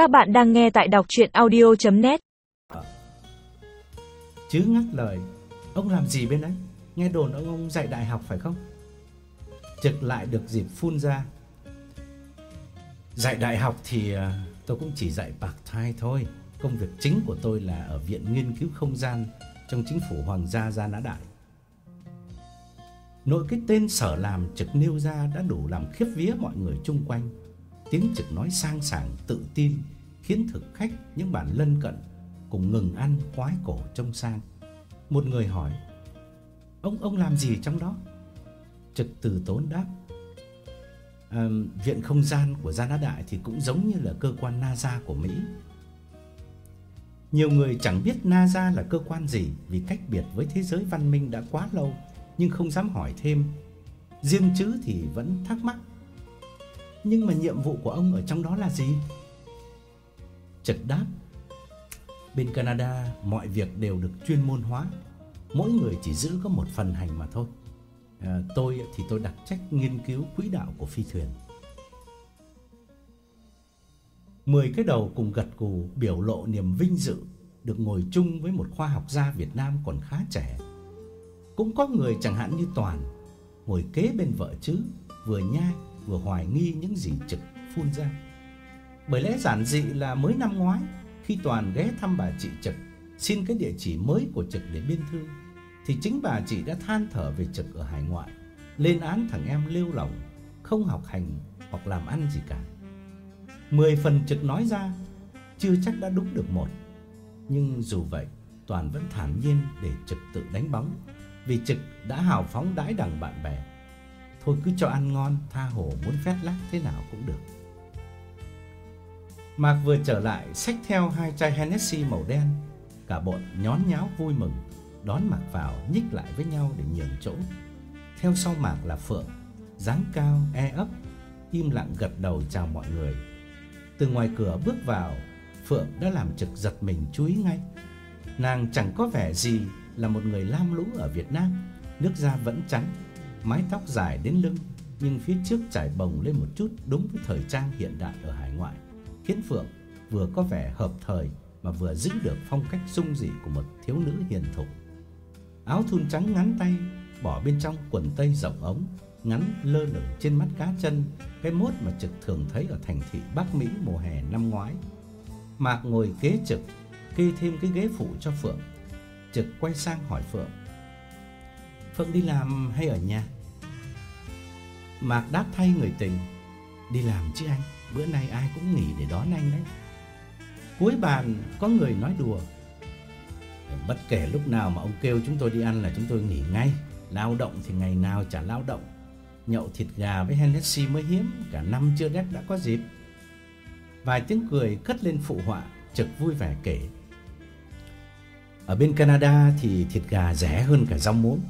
Các bạn đang nghe tại đọc chuyện audio.net Chứ ngắt lời, Ông làm gì bên ấy Nghe đồn ông ông dạy đại học phải không? Trực lại được dịp phun ra. Dạy đại học thì à, tôi cũng chỉ dạy part time thôi. Công việc chính của tôi là ở Viện Nghiên cứu Không gian Trong chính phủ Hoàng gia Gia Nã Đại. Nội cái tên sở làm trực nêu ra đã đủ làm khiếp vía mọi người chung quanh. Tiếng trực nói sang sảng tự tin Khiến thực khách những bạn lân cận Cùng ngừng ăn khoái cổ trông sang. Một người hỏi Ông ông làm gì trong đó? Trực từ tốn đáp à, Viện không gian của Gia Nã Đại Thì cũng giống như là cơ quan NASA của Mỹ. Nhiều người chẳng biết NASA là cơ quan gì Vì cách biệt với thế giới văn minh đã quá lâu Nhưng không dám hỏi thêm. Riêng chữ thì vẫn thắc mắc. Nhưng mà nhiệm vụ của ông ở trong đó là gì? Trật đáp Bên Canada mọi việc đều được chuyên môn hóa. Mỗi người chỉ giữ có một phần hành mà thôi. À, Tôi thì tôi đặc trách nghiên cứu quỹ đạo của phi thuyền. Mười cái đầu cùng gật gù biểu lộ niềm vinh dự Được ngồi chung với một khoa học gia Việt Nam còn khá trẻ. Cũng có người chẳng hạn như Toàn Ngồi kế bên vợ chứ Vừa nhai vừa hoài nghi những gì trực phun ra. Bởi lẽ giản dị là mới năm ngoái, Khi Toàn ghé thăm bà chị Trực, Xin cái địa chỉ mới của Trực để biên thư, Thì chính bà chị đã than thở về Trực ở hải ngoại, Lên án thằng em lêu lỏng, Không học hành hoặc làm ăn gì cả. Mười phần Trực nói ra, Chưa chắc đã đúng được một. Nhưng dù vậy, Toàn vẫn thản nhiên để Trực tự đánh bóng, Vì Trực đã hào phóng đãi đằng bạn bè Thôi cứ cho ăn ngon, Tha hồ muốn phét lác thế nào cũng được. Mạc vừa trở lại, xách theo hai chai Hennessy màu đen. Cả bọn nhón nháo vui mừng, Đón Mạc vào, nhích lại với nhau để nhường chỗ. Theo sau Mạc là Phượng, dáng cao e ấp, Im lặng gật đầu chào mọi người. Từ ngoài cửa bước vào, Phượng đã làm trực giật mình chú ý ngay. Nàng chẳng có vẻ gì là một người lam lũ ở Việt Nam, Nước da vẫn trắng Mái tóc dài đến lưng, Nhưng phía trước trải bồng lên một chút Đúng với thời trang hiện đại ở hải ngoại, Khiến Phượng vừa có vẻ hợp thời Mà vừa giữ được phong cách dung dị Của một thiếu nữ hiền thục. Áo thun trắng ngắn tay, Bỏ bên trong quần tây rộng ống, Ngắn lơ lửng trên mắt cá chân, Cái mốt mà Trực thường thấy Ở thành thị Bắc Mỹ mùa hè năm ngoái. Mạc ngồi kế Trực, Kê thêm cái ghế phụ cho Phượng. Trực quay sang hỏi Phượng Phượng đi làm hay ở nhà? Mạc đáp thay người tình, Đi làm chứ anh, Bữa nay ai cũng nghỉ để đón anh đấy. Cuối bàn, có người nói đùa, Bất kể lúc nào mà ông kêu chúng tôi đi ăn là chúng tôi nghỉ ngay, Lao động thì ngày nào chả lao động. Nhậu thịt gà với Hennessy mới hiếm, Cả năm chưa đét đã có dịp. Vài tiếng cười cất lên phụ họa Trực vui vẻ kể, Ở bên Canada thì thịt gà rẻ hơn cả rau muống.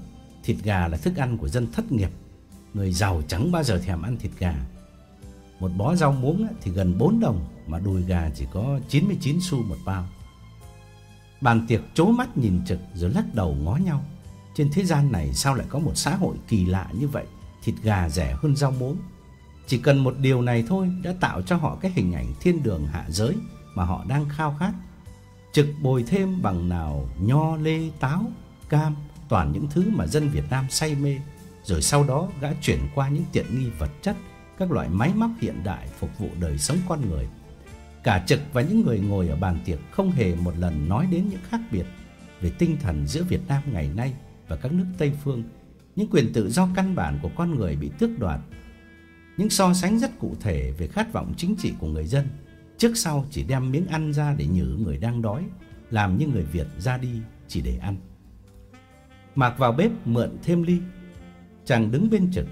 Thịt gà là thức ăn của dân thất nghiệp. Người giàu chẳng bao giờ thèm ăn thịt gà. Một bó rau muống thì gần 4 đồng Mà đùi gà chỉ có 99 xu một bao. Bàn tiệc chố mắt nhìn trực rồi lắc đầu ngó nhau. Trên thế gian này sao lại có một xã hội kỳ lạ như vậy? Thịt gà rẻ hơn rau muống. Chỉ cần một điều này thôi đã tạo cho họ cái hình ảnh thiên đường hạ giới Mà họ đang khao khát. Trực bồi thêm bằng nào nho, lê, táo, cam. Toàn những thứ mà dân Việt Nam say mê, Rồi sau đó gã chuyển qua những tiện nghi vật chất, Các loại máy móc hiện đại phục vụ đời sống con người. Cả trực và những người ngồi ở bàn tiệc Không hề một lần nói đến những khác biệt Về tinh thần giữa Việt Nam ngày nay Và các nước Tây Phương, Những quyền tự do căn bản của con người bị tước đoạt, Những so sánh rất cụ thể Về khát vọng chính trị của người dân, Trước sau chỉ đem miếng ăn ra để nhử người đang đói, Làm như người Việt ra đi chỉ để ăn. Mạc vào bếp mượn thêm ly. Chàng đứng bên trực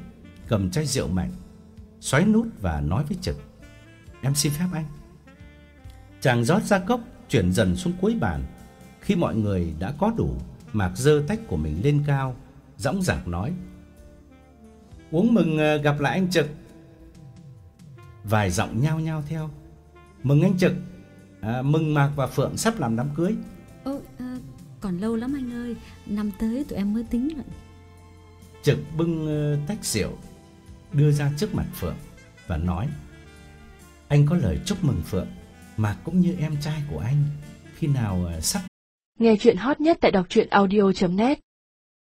Cầm chai rượu mạnh Xoáy nút và nói với trực. Em xin phép anh. Chàng rót ra cốc Chuyển dần xuống cuối bàn. Khi mọi người đã có đủ Mạc dơ tách của mình lên cao Dõng dạc nói. Uống mừng ờ, gặp lại anh Trực. Vài giọng nhao nhao theo. Mừng anh Trực. À, Mừng Mạc và Phượng sắp làm đám cưới còn lâu lắm anh ơi Năm tới tụi em mới tính lại. Trực bưng ờ, tách rượu Đưa ra trước mặt Phượng Và nói Anh có lời chúc mừng Phượng Mạc cũng như em trai của anh Khi nào ờ, sắp Nghe chuyện hot nhất tại đọc truyện audio.net